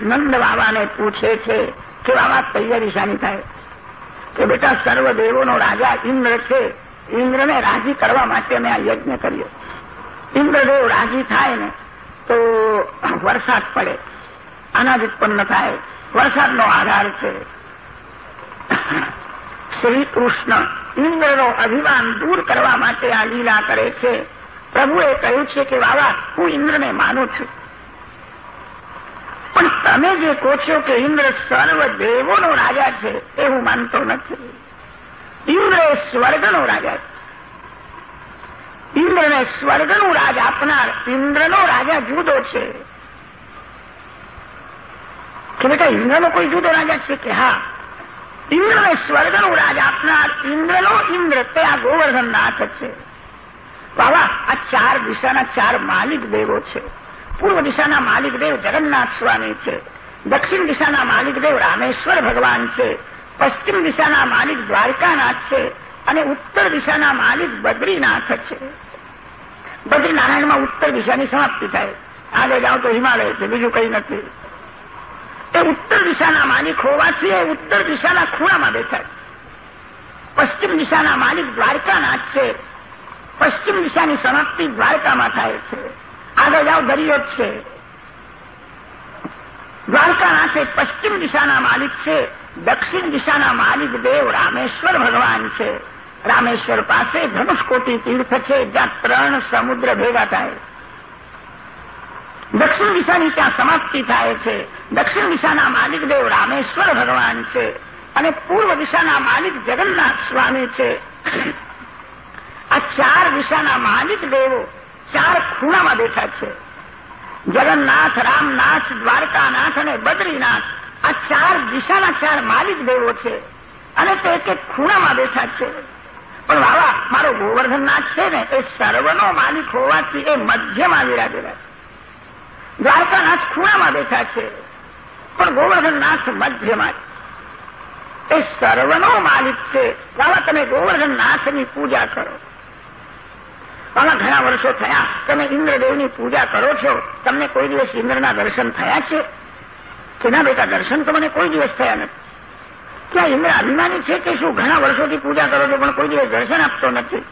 નંદ બાબાને પૂછે છે કે બાબા, તૈયારી શાની થાય? કે બેટા સર્વદેવોનો રાજા ઇન્દ્ર છે. ઇન્દ્રને રાજી કરવા માટે મેં આ યજ્ઞ કર્યો. ઇન્દ્રદેવ રાજી થાય ને, તો વરસાદ પડે. અનાજ ઉત્પન્ન થાય. વરસાદનો આધાર છે. શ્રી કૃષ્ણ ઇન્દ્રનો અભિમાન દૂર કરવા માટે આ લીલા કરે છે. પ્રભુએ કહ્યું છે કે, બાબા, હું ઇન્દ્રને માનું છું. પણ તમે જે કહો છો કે ઇન્દ્ર સર્વ દેવોનો રાજા છે, એ હું માનતો નથી. ઇન્દ્ર એ સ્વર્ગનો રાજા છે. ઇન્દ્રને સ્વર્ગનું રાજ આપનાર ઇન્દ્રનો રાજા જુદો છે. કે બેટા, ઇન્દ્રનો કોઈ જુદો રાજા છે કે? હા. ઇન્દ્રને સ્વર્ગનું રાજ આપનાર ઇન્દ્રનો ઇન્દ્ર, તે આ ગોવર્ધનનાથ છે. બાબા આ ચાર દિશાના ચાર માલિક દેવો છે. પૂર્વ દિશાના માલિકદેવ જગન્નાથ સ્વામી છે. દક્ષિણ દિશાના માલિકદેવ રામેશ્વર ભગવાન છે. પશ્ચિમ દિશાના માલિક દ્વારકાનાથ છે અને ઉત્તર દિશાના માલિક બદ્રીનાથ છે. બદ્રીનારાયણમાં ઉત્તર દિશાની સમાપ્તિ થાય. આગળ જાઓ તો હિમાલય છે, બીજું કંઈ નથી. એ ઉત્તર દિશાના માલિક હોવાથી એ ઉત્તર દિશાના ખૂણામાં બેઠા પશ્ચિમ દિશાના માલિક દ્વારકાનાથ છે. પશ્ચિમ દિશાની સમાપ્તિ દ્વારકામાં થાય છે. આગળ જાઓ દરિયો જ છે. દ્વારકાનાથે પશ્ચિમ દિશાના માલિક છે, દક્ષિણ દિશાના માલિક દેવ રામેશ્વર ભગવાન છે. રામેશ્વર પાસે ધનુષકોટી તીર્થ છે, જ્યાં ત્રણ સમુદ્ર ભેગા થાય. દક્ષિણ દિશાની ત્યાં સમાપ્તિ થાય છે. દક્ષિણ દિશાના માલિક દેવ રામેશ્વર ભગવાન છે. અને પૂર્વ દિશાના માલિક જગન્નાથ સ્વામી છે. આ ચાર દિશાના માલિક દેવો ચાર ખૂણામાં બેઠા છે. જગન્નાથ, રામનાથ, દ્વારકાનાથ અને બદ્રીનાથ. આ ચાર દિશાના ચાર માલિક દેવો છે અને તે એક એક ખૂણામાં બેઠા છે. પણ વાવા, મારો ગોવર્ધનનાથ છે ને, એ સર્વનો માલિક હોવાથી એ મધ્યમાં વિરાજેલા છે. દ્વારકાનાથ ખૂણામાં બેઠા છે, પણ ગોવર્ધનનાથ મધ્યમાં એ સર્વનો માલિક છે. બાબા તમે ગોવર્ધનનાથની પૂજા કરો. બાબા ઘણા વર્ષો થયા. તમે ઇન્દ્રદેવની પૂજા કરો છો. તમને કોઈ દિવસ ઇન્દ્રના દર્શન થયા છે? કે ના બેટા, દર્શન તો મને કોઈ દિવસ થયા નથી. ક્યાં ઇન્દ્ર અભિમાની છે કે શું? ઘણા વર્ષોથી પૂજા કરો છો, પણ કોઈ દિવસ દર્શન આપતો નથી.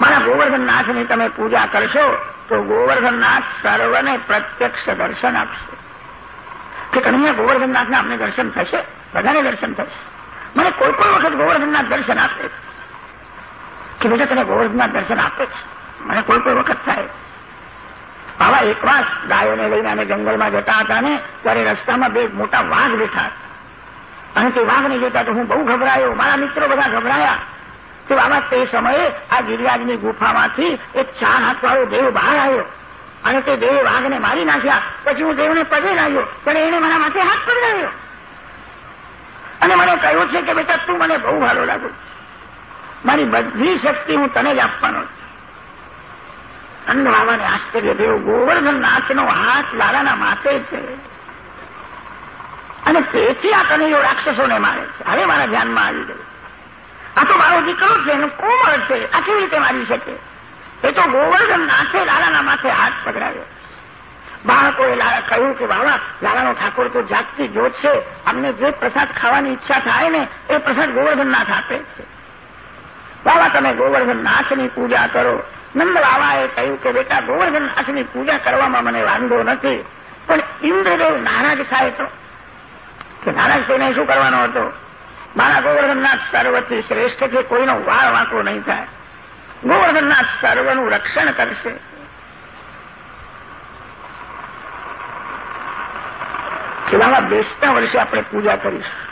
મારા ગોવર્ધનનાથની તમે પૂજા કરશો, તો ગોવર્ધનનાથ સર્વને પ્રત્યક્ષ દર્શન આપશે. કે કનૈયા ગોવર્ધનનાથના અમને દર્શન થશે? બધાને દર્શન થશે. મને કોઈ પણ વખત ગોવર્ધનનાથ દર્શન આપે. કે બેટા, તને ગોવર્ધનનાથ દર્શન આપે છે. મને કોઈ કોઈ વખત થાય. આવા એક વાર ગાયોને લઈને અમે જંગલમાં જતા હતા ને, ત્યારે રસ્તામાં બે મોટા વાઘ બેઠા. અને તે વાઘને જોતા તો હું બહુ ગભરાયો. મારા મિત્રો બધા ગભરાયા તો બાબા તે સમયે આ ગિરિરાજની ગુફામાંથી એક ચાર હાથવાળો દેવ બહાર આવ્યો. અને તે દેવે વાઘને મારી નાખ્યા. પછી હું દેવને પગે લાગ્યો, પણ એને મારા માથે હાથ પગડાવ્યો અને મને કહ્યું છે કે બેટા, તું મને બહુ ભાલો લાગુ મારી બધી શક્તિ હું તને જ આપવાનો છું. અંધ બાબાને આશ્ચર્ય થયું ગોવર્ધન નાથનો હાથ લાલાના માથે છે. અને તેથી આ કનૈયો રાક્ષસોને મારે છે. હવે મારા ધ્યાનમાં આવી ગયું. આ તો મારો દીકરો છે, એનું કોમળ છે. આ કેવી રીતે મારી શકે? એ તો ગોવર્ધન નાથે લાલાના માથે હાથ પકડાવ્યો બાળકોએ કહ્યું કે બાબા લાલાનો ઠાકોર તો જાગતી જોત છે. અમને જે પ્રસાદ ખાવાની ઈચ્છા થાય ને, એ પ્રસાદ ગોવર્ધન નાથ આપે છે. બાબા, તમે ગોવર્ધન નાથની પૂજા કરો. નંદ બાબાએ કહ્યું કે, બેટા, ગોવર્ધન નાથની પૂજા કરવામાં મને વાંધો નથી. પણ ઇન્દ્રદેવ નારાજ થાય તો? કે નારાજ થઈને શું કરવાનો હતો? મારા ગોવર્ધનનાથ સર્વથી શ્રેષ્ઠ છે, કોઈનો વાળ વાંકો નહીં થાય. ગોવર્ધનનાથ સર્વનું રક્ષણ કરશે. છેલ્લામાં બેસતા વર્ષે આપણે પૂજા કરીશું.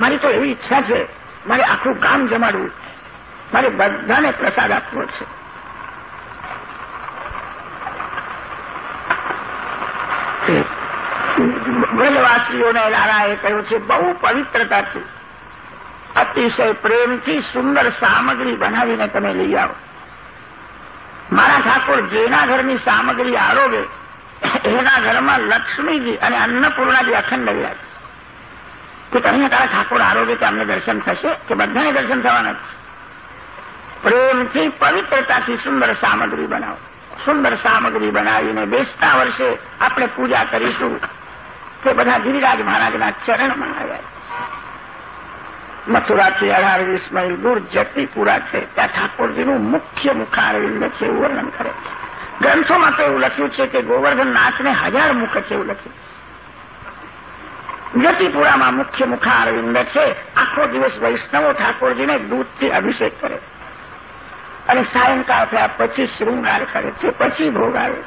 મારી તો એવી ઈચ્છા છે, મારે આખું ગામ જમાડવું. મારે બધાને પ્રસાદ આપવો છે. વ્રજવાસીઓને લારાએ કહ્યું છે, બહુ પવિત્રતાથી, અતિશય પ્રેમથી સુંદર સામગ્રી બનાવીને તમે લઈ આવો. મારા ઠાકોર જેના ઘરની સામગ્રી આરોગે, એના ઘરમાં લક્ષ્મીજી અને અન્નપૂર્ણાજી અખંડ રહ્યા છે. કે તમે તારા ઠાકોર આરોગે તો અમને દર્શન થશે કે બધાને દર્શન થવાના છે? પ્રેમથી પવિત્રતાથી સુંદર સામગ્રી બનાવો. સુંદર સામગ્રી બનાવીને બેસતા વર્ષે આપણે પૂજા કરીશું તે બધા ગિરિરાજ મહારાજના ચરણમાં આવ્યા. મથુરાથી અઢાર વીસ માઇલ દૂર જતીપુરા છે. ત્યાં ઠાકોરજીનું મુખ્ય મુખારવિંદ છે એવું વર્ણન કરે છે. ગ્રંથોમાં તો એવું લખ્યું છે કે ગોવર્ધન નાથને હજાર મુખ છે એવું લખ્યું. જતીપુરામાં મુખ્ય મુખારવિંદ છે. આખો દિવસ વૈષ્ણવો ઠાકોરજીને દૂધથી અભિષેક કરે. અને સાયંકાળ થયા પછી શૃંગાર કરે છે, પછી ભોગ આવે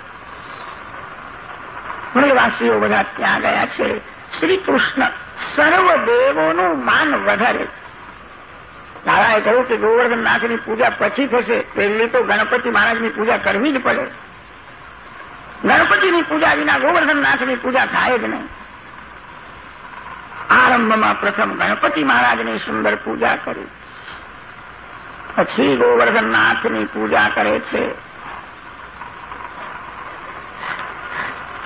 બધા ત્યાં ગયા છે. શ્રી કૃષ્ણ સર્વ દેવોનું માન વધારે. દાદાએ કહ્યું કે ગોવર્ધનનાથની પૂજા પછી થશે. પહેલી તો ગણપતિ મહારાજની પૂજા કરવી જ પડે. ગણપતિની પૂજા વિના ગોવર્ધનનાથની પૂજા થાય જ નહીં. આરંભમાં પ્રથમ ગણપતિ મહારાજની સુંદર પૂજા કરી. પછી ગોવર્ધનનાથની પૂજા કરે છે.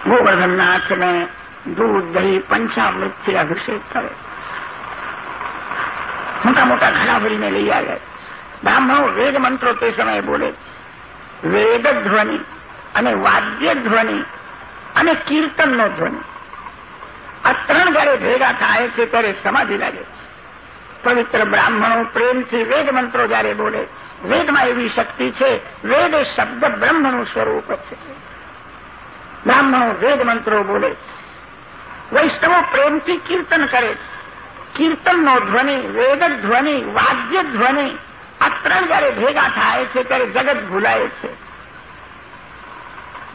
ગોવર્ધનનાથને દૂધ, દહીં, પંચામૃતથી અભિષેક કરે. મોટા મોટા ઘડા ભરીને લઈ આવે. બ્રાહ્મણો વેદ મંત્રો તે સમયે બોલે વેદ ધ્વનિ અને વાદ્ય ધ્વનિ અને કીર્તનનો ધ્વનિ. આ ત્રણ જયારે ભેગા થાય છે ત્યારે સમાધિ લાગે પવિત્ર બ્રાહ્મણો પ્રેમથી વેદ મંત્રો જયારે બોલે, વેદમાં એવી શક્તિ છે, વેદ એ શબ્દ બ્રહ્મનું સ્વરૂપ છે. બ્રાહ્મણો વેદ મંત્રો બોલે, વૈષ્ણવો પ્રેમથી કીર્તન કરે, કીર્તનનો ધ્વનિ, વેદ ધ્વનિ, વાદ્ય ધ્વનિ, આ ત્રણ જયારે ભેગા થાય છે, ત્યારે જગત ભૂલાય છે.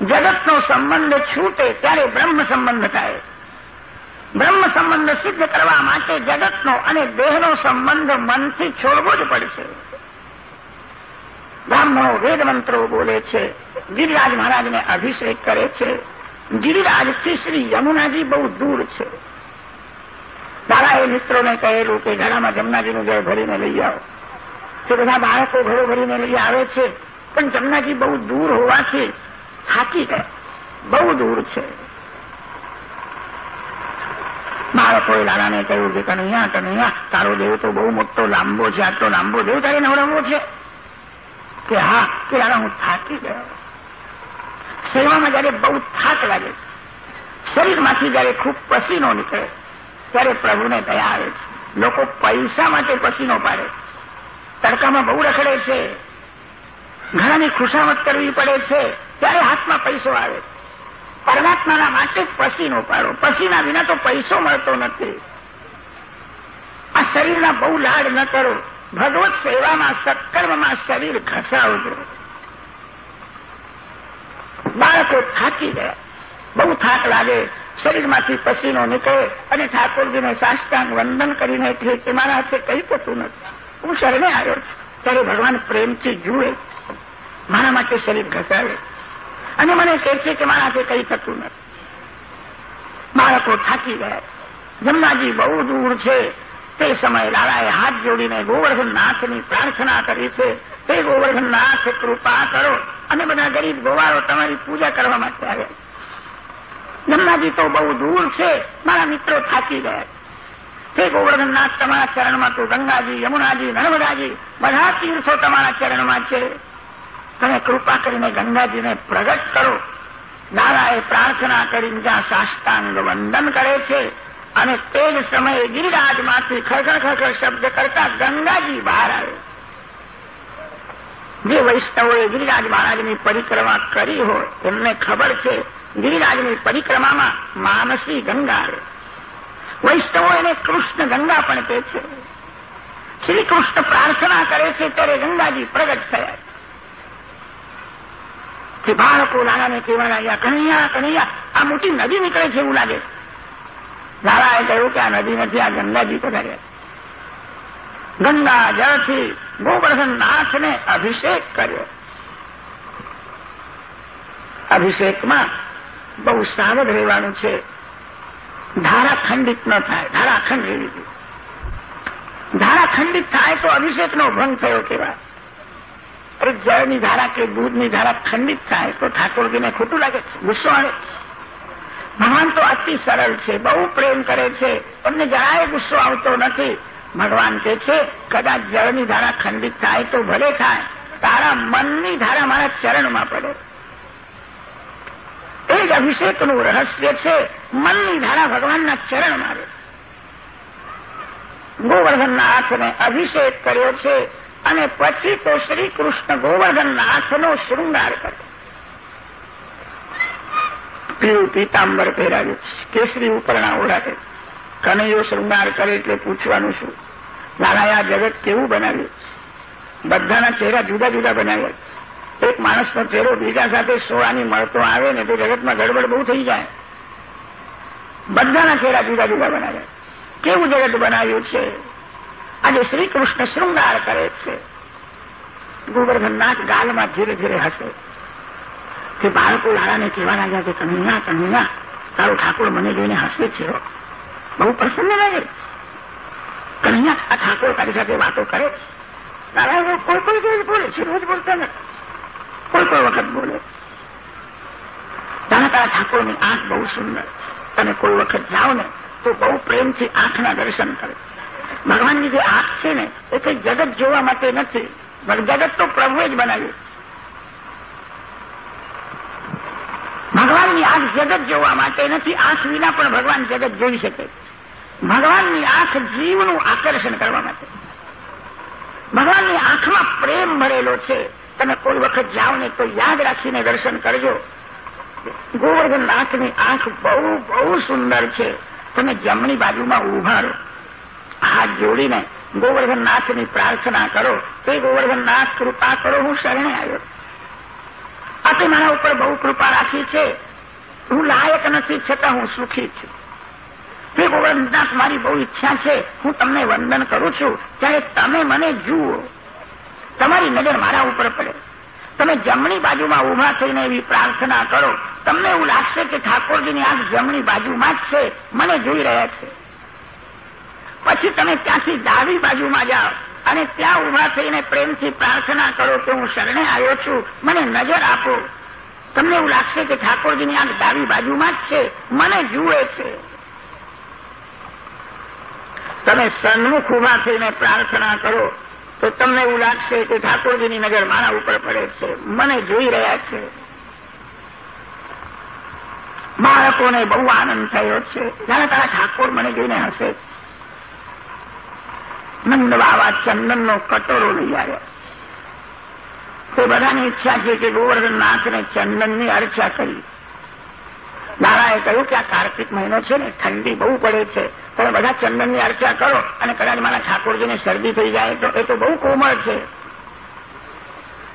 જગતનો સંબંધ છૂટે, ત્યારે બ્રહ્મ સંબંધ થાય. બ્રહ્મ સંબંધ સિદ્ધ કરવા માટે જગતનો અને દેહનો સંબંધ મનથી છોડવો જ પડશે. બ્રાહ્મણો વેદમંત્રો બોલે છે. ગિરિરાજ મહારાજને અભિષેક કરે છે. ગિરિરાજથી શ્રી યમુનાજી બહુ દૂર છે. એ મિત્રોને કહેલું કે ઘણામાં જમનાજીનું જળ ભરીને લઈ આવો. તે બધા બાળકો ઘરો ભરીને લઈ આવે છે. પણ જમનાજી બહુ દૂર હોવાથી થાકી ગયા. બહુ દૂર છે. બાળકોએ લાલાને કહ્યું કે કનૈયા કનૈયા તારો દેવ તો બહુ મોટો લાંબો છે, આટલો લાંબો દેવ તારે નવડાવવો છે. કે હા, કે લાલા, હું થાકી ગયો. સેવામાં જયારે બહુ થાક લાગે, શરીરમાંથી જયારે ખૂબ પસીનો નીકળે, ત્યારે પ્રભુને દયા આવે છે. લોકો પૈસા માટે પસીનો પાડે. તડકામાં બહુ રખડે છે. ઘણાની ખુશામત કરવી પડે છે. ત્યારે હાથમાં પૈસો આવે. પરમાત્માના માટે પસીનો પાડો. પસીના વિના તો પૈસો મળતો નથી. આ શરીરના બહુ લાડ ન કરો. ભગવત સેવામાં, સત્કર્મમાં શરીર ખસાવજો બાળકો થાકી ગયા. બહુ થાક લાગે. શરીરમાંથી પસીનો નીકળે અને ઠાકોરજીને સાષ્ટાંગ વંદન કરીને કહે કે મારા હાથે કંઈ થતું નથી. હું શરણે આવ્યો. છું ત્યારે ભગવાન પ્રેમથી જુએ. મારા માટે શરીર ઘસાવે. અને મને કહે છે કે મારાથી હાથે શકતું નથી. બાળકો થાકી ગયા. જમનાજી બહુ દૂર છે. તે સમયે લાલાએ હાથ જોડીને ગોવર્ધનનાથની પ્રાર્થના કરી છે. તે ગોવર્ધનનાથ, કૃપા કરો. અને બધા ગરીબ ગોવાળો તમારી પૂજા કરવા માટે આવ્યા. જમનાજી તો બહુ દૂર છે. મારા મિત્રો થાકી ગયા. તે ગોવર્ધનનાથ, તમારા ચરણમાં તો ગંગાજી, યમુનાજી, નર્મદાજી, બધા તીર્થો તમારા ચરણમાં છે. તમે કૃપા કરીને ગંગાજીને પ્રગટ કરો. નારાએ પ્રાર્થના કરીને જ્યાં સાષ્ટાંગ વંદન કરે છે અને તે જ સમયે ગિરિરાજમાંથી ખળખળ ખળખળ શબ્દ કરતા ગંગાજી બહાર આવે. જે વૈષ્ણવોએ ગિરિરાજ મહારાજની પરિક્રમા કરી હોય, એમને ખબર છે ગિરિરાજની પરિક્રમામાં માનસી ગંગા આવે. વૈષ્ણવો એને કૃષ્ણ ગંગા પણ કહે છે. શ્રી કૃષ્ણ પ્રાર્થના કરે છે, ત્યારે ગંગાજી પ્રગટ થયા કે બાળકો લાલાને કહેવા લાગ્યા કનૈયા કનૈયા, આ મોટી નદી નીકળે છે એવું લાગે. લાલાએ કહ્યું કે આ નદી નથી, આ ગંગાજી પધાર્યા ગંગા જળથી ગોવર્ધન અભિષેક કર્યો. અભિષેકમાં બહુ સાવધ રહેવાનું છે. ધારા ખંડિત ન થાય ધારા ખંડ રહેવી ધારા ખંડિત થાય તો અભિષેકનો ભંગ થયો કેવાય અરે જળની ધારા કે દૂધની ધારા ખંડિત થાય તો ઠાકોરજીને ખોટું લાગે ગુસ્સો આવે ભગવાન તો અતિ સરળ છે બહુ પ્રેમ કરે છે તમને જરાય ગુસ્સો આવતો નથી ભગવાન કે છે કદાચ જળની ધારા ખંડિત થાય તો ભલે થાય તારા મનની ધારા મારા ચરણમાં પડે એ જ અભિષેકનું રહસ્ય છે મનની ધારા ભગવાનના ચરણ મારે ગોવર્ધનનાથને અભિષેક કર્યો છે અને પછી તો શ્રી કૃષ્ણ ગોવર્ધનનાથનો શૃંગાર કર્યો પીળું પીતાંબર પહેરાવ્યું. કેસરી ઉપરના ઓળાવે કનૈયો શૃંગાર કરે એટલે પૂછવાનું શું? લાલાએ આ જગત કેવું બનાવ્યું? બધાના ચહેરા જુદા જુદા બનાવ્યા. એક માણસનો ચહેરો બીજા સાથે સોળાની મળતો આવે ને તો જગતમાં ગડબડ બહુ થઈ જાય. બધાના ચહેરા જુદા જુદા બનાવ્યા. કેવું જગત બનાવ્યું છે? આજે શ્રી કૃષ્ણ શૃંગાર કરે છે. ગોવર્ધનનાથ ગાલમાં ધીરે ધીરે હશે કે બાળકો લાળાને કહેવા લાગ્યા કે, કનૈયા કનૈયા, તારો ઠાકોર મને જોઈને હસે છે બહુ પ્રસન્ન લાગે કનૈયા, આ ઠાકોર તારી સાથે વાતો કરે તારા કોઈ કોઈ રોજ બોલે છે, રોજ બોલતા ને કોઈ કોઈ વખત બોલે તારા તારા ઠાકોરની આંખ બહુ સુંદર તમે કોઈ વખત જાઓ ને તો બહુ પ્રેમથી આંખના દર્શન કરે. ભગવાનની જે આંખ છે ને, એ કંઈ જગત જોવા માટે નથી જગત તો પ્રભુએ જ બનાવ્યું. ભગવાનની આંખ જગત જોવા માટે નથી, આંખ વિના પણ ભગવાન જગત જોઈ શકે. ભગવાનની આંખ જીવનું આકર્ષણ કરવા માટે. ભગવાનની આંખમાં પ્રેમ ભરેલો છે. તમે કોઈ વખત જાઓ ને તો યાદ રાખીને દર્શન કરજો. ગોવર્ધનનાથની આંખ બહુ બહુ સુંદર છે. તમે જમણી બાજુમાં ઊભા રહો. હાથ જોડીને ગોવર્ધનનાથની પ્રાર્થના કરો. એ ગોવર્ધનનાથ કૃપા કરો, હું શરણે આવ્યો. આપે મારા ઉપર બહુ કૃપા રાખી છે. હું લાયક નથી, છતાં હું સુખી છું. હે ગોવર્ધનનાથ, મારી બહુ ઈચ્છા છે. હું તમને વંદન કરું છું. ત્યારે તમે મને જુઓ. તમારી નજર મારા ઉપર પડે. તમે જમણી બાજુમાં ઊભા થઈને એવી પ્રાર્થના કરો. તમને એવું લાગશે કે ઠાકોરજીની આંખ જમણી બાજુમાં જ છે. મને જોઈ રહ્યા છે. પછી તમે ત્યાંથી ડાબી બાજુમાં જાઓ અને ત્યાં ઊભા થઈને પ્રેમથી પ્રાર્થના કરો કે હું શરણે આવ્યો છું. મને નજર આપો. તમને એવું લાગશે કે ઠાકોરજીની આંખ ડાબી બાજુમાં જ છે. મને જુએ છે. તમે સન્મુખ ઊભા થઈને પ્રાર્થના કરો તો તમને એવું લાગશે કે ઠાકોરજીની નજર મારા ઉપર પડે છે. મને જોઈ રહ્યા છે. બાળકોને બહુ આનંદ થયો છે. જાણે તારા ઠાકોર મને જોઈને હશે નંદ બાબા ચંદનનો કટોરો લઈ આવ્યો. તે બધાની ઈચ્છા છે કે ગોવર્ધનનાથને ચંદનની અર્ચા કરી. દાદાએ કહ્યું કે આ કાર્તિક મહિનો છે ને, ઠંડી બહુ પડે છે. તમે બધા ચંદનની અર્ચા કરો અને કદાચ મારા ઠાકોરજીને શરદી થઈ જાય તો એ તો બહુ કોમળ છે.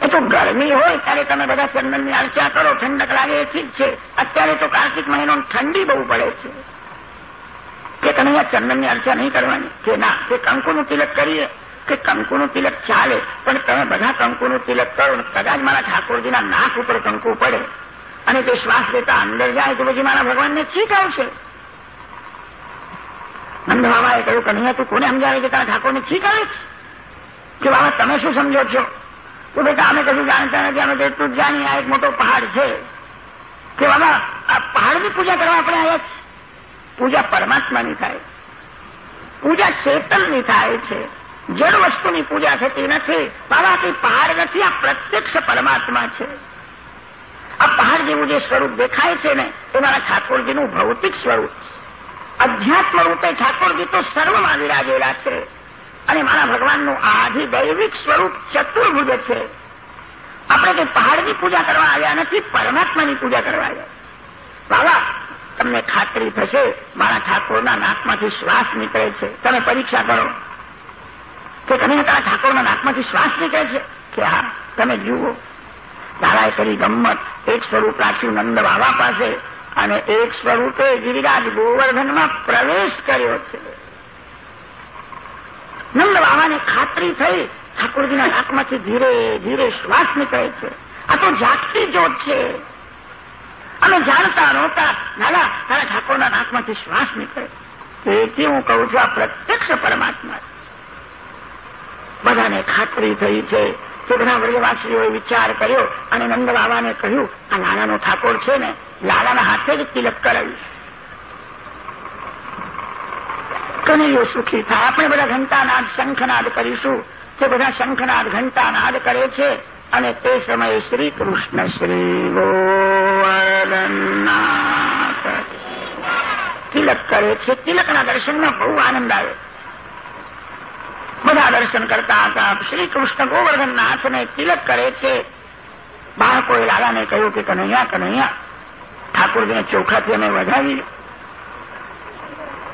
એ તો ગરમી હોય ત્યારે તમે બધા ચંદનની અર્ચા કરો, ઠંડક લાગે એ ઠીક છે. અત્યારે તો કાર્તિક મહિનો ઠંડી બહુ પડે છે. કે તમે આ ચંદનની અર્ચા નહીં કરવાની. કે ના, કે કંકુનું તિલક કરીએ, કે કંકુનું તિલક ચાલે. પણ તમે બધા કંકુનું તિલક કરો કદાચ મારા ઠાકોરજીના નાક ઉપર કંકુ પડે. અને તે શ્વાસ લેતા અંદર જાય તો પછી મારા ભગવાનને છીક આવશે. નંદ બાબાએ કહ્યું, કનૈયા, તું કોને સમજાવે કે તારા ઠાકોરને છીક આવે કે, બાબા, તમે શું સમજો છો? તો બેટા, અમે કશું જાણતા નથી, અમે તો એટલું જ જાણીએ, આ એક મોટો પહાડ છે. કે, બાબા, આ પહાડની પૂજા કરવા આપણે આવ્યા છીએ. પૂજા પરમાત્માની થાય. પૂજા ચેતનની થાય છે. જળ વસ્તુની પૂજા થતી નથી. બાબા તે પહાડ નથી, આ પ્રત્યક્ષ પરમાત્મા છે. આ પહાડ જેવું જે સ્વરૂપ દેખાય છે ને એ મારા ઠાકોરજીનું ભૌતિક સ્વરૂપ અધ્યાત્મ રૂપે ઠાકોરજી તો સર્વમાં વિરાજેલા છે. અને મારા ભગવાનનું આધિ દૈવિક સ્વરૂપ ચતુર્ભુજ છે. આપણે તે પહાડની પૂજા કરવા આવ્યા નથી, પરમાત્માની પૂજા કરવા આવ્યા. બાબા તમને ખાતરી થશે, મારા ઠાકોરના નાકમાંથી શ્વાસ નીકળે છે. તમે પરીક્ષા કરો. કે તમે તારા ઠાકોરના નાકમાંથી શ્વાસ નીકળે છે? કે હા, તમે જુઓ. તારાએ કરી ગમત એક સ્વરૂપ રાખ્યું નંદ બાબા પાસે અને એક સ્વરૂપે ગિરિરાજ ગોવર્ધનમાં પ્રવેશ કર્યો છે. નંદ બાબાને ખાતરી થઈ ઠાકોરજીના નાકમાંથી ધીરે ધીરે શ્વાસ નીકળે છે. આ તો જાગતી જોત છે. અમે જાણતા નહોતા દાદા ઠાકોરના નાકમાંથી શ્વાસ નીકળે. તેથી હું કહું છું, આ પ્રત્યક્ષ પરમાત્મા બધાને ખાતરી થઈ છે. તે વર્ગવાસીઓએ વિચાર કર્યો અને નંદ કહ્યું, આ લાલાનો ઠાકોર છે ને, લાલાના હાથે જ તિલક કરાવીશ કનૈયો સુખી થાય આપણે બધા ઘંટાનાદ, શંખનાદ કરીશું. તે બધા શંખનાદ, ઘંટાનાદ કરે છે અને તે સમયે શ્રી કૃષ્ણ શ્રી ગોવર્ધનનાથ. તિલક કરે છે. તિલકના દર્શનમાં બહુ આનંદ આવે. બધા દર્શન કરતા હતા. શ્રી કૃષ્ણ ગોવર્ધનનાથને તિલક કરે છે. બાળકોએ લાલાને કહ્યું કે, કનૈયા કનૈયા, ઠાકોરજીને ચોખાથી અમે વધાવી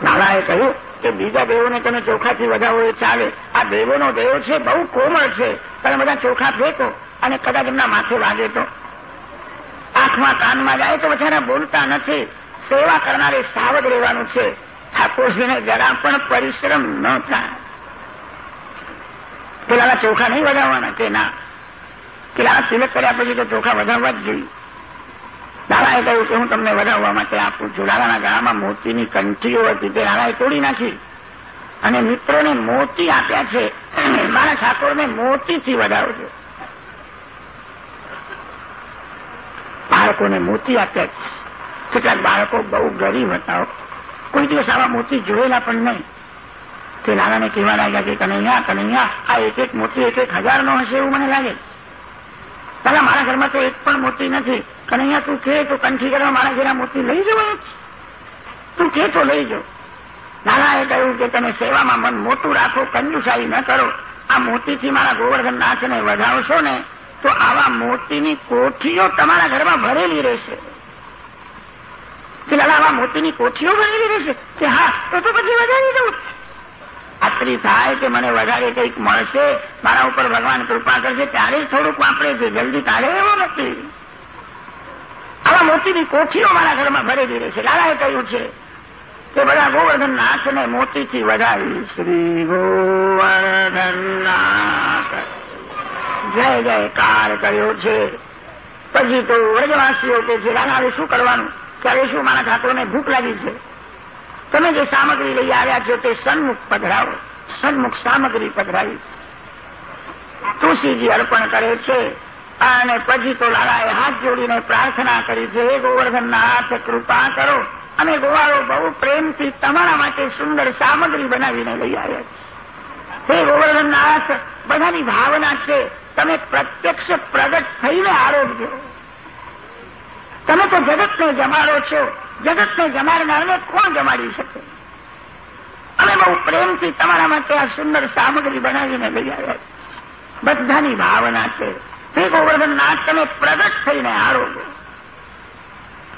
લાલાએ કહ્યું કે, બીજા દેવોને તમે ચોખાથી વધાવો એ ચાલે. આ દેવોનો દેવ છે, બહુ કોમળ છે. તમે બધા ચોખા ફેંકો અને કદાચ એમના માથે વાગે તો. આંખમાં કાનમાં જાય તો બચારા બોલતા નથી. સેવા કરનારે સાવધ રહેવાનું છે. ઠાકોરજીને જરા પણ પરિશ્રમ ન થાય. પેલાના ચોખા નહીં વધારવાના કે ના? પેલા તિલક કર્યા પછી તો ચોખા વધારવા જ જોઈએ. દાદાએ કહ્યું કે હું તમને વધારવા માટે આપું છું. ગાળામાં મોતીની કંઠીઓ હતી, તે દાદાએ તોડી નાખી. અને મિત્રોને મોતી આપ્યા છે. મારા ઠાકોરને મોતીથી વધારજો. બાળકોને મોતી આપ્યા છે. કેટલાક બાળકો બહુ ગરીબ હતા કોઈ દિવસ આવા મોતી જોયેલા પણ નહીં. તે નાનાને કહેવા લાગ્યા કે કનૈયા કનૈયા, આ એક એક મોતી એક એક હજારનો હશે એવું મને લાગે. દાદા મારા ઘરમાં તો એક પણ મોતી નથી. કનૈયા, તું કે, તો કંઠી કરવા મારા ઘેરા મોતી લઈ જવો તું કે, તો લઈ જાઓ નાનાએ કહ્યું કે તમે સેવામાં મન મોટું રાખો, કંજુસાઈ ન કરો. આ મોતીથી મારા ગોવર્ધન નાથને વધાવશો ને, તો આવા મોતીની કોઠીઓ તમારા ઘરમાં ભરેલી રહેશે. કે દાદા આવા મોતીની કોઠીઓ બનેલી રહેશે કે હા, તો તો પછી વધારી દઉં. ખાતરી થાય કે મને વધારે કંઈક મળશે, મારા ઉપર ભગવાન કૃપા કરશે, ત્યારે થોડુંક વાપરે છે. જલ્દી કાઢે એવો નથી. આવા મોતીની કોઠીઓ મારા ઘરમાં ભરેલી રહેશે લાલાએ કહ્યું છે કે બધા ગોવર્ધન નાથને મોતીથી વધારી શ્રી ગોવર્ધન નાથ જય, જયકાર કર્યો છે. પછી તો વ્રજવાસીઓ કે છે, લાલાએ શું કરવાનું? ત્યારે શું મારા ઠાકોરને ભૂખ લાગી છે. તમે જે સામગ્રી લઈ આવ્યા છો તે સન્મુખ પધરાવો. સન્મુખ સામગ્રી પધરાવી. તુલસીજી અર્પણ કરે છે અને પછી તો લાલાએ હાથ જોડીને પ્રાર્થના કરી છે, હે ગોવર્ધનના હાથ કૃપા કરો. અને ગોવાળો બહુ પ્રેમથી તમારા માટે સુંદર સામગ્રી બનાવીને લઈ આવ્યા છે હે ગોવર્ધનના હાથ બધાની ભાવના છે. તમે પ્રત્યક્ષ પ્રગટ થઈને આરોગ્ય. તમે તો જગતને જમાડો છો. જગતને જમાડનારને કોણ જમાડી શકે? અમે બહુ પ્રેમથી તમારા માટે આ સુંદર સામગ્રી બનાવીને લઈ આવ્યા બધાની ભાવના છે. હે ગોવર્ધન નાથ તમે પ્રગટ થઈને આરોગ્ય